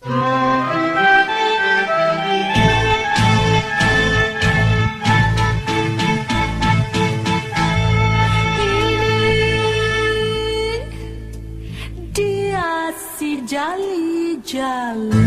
Dia si jali-jali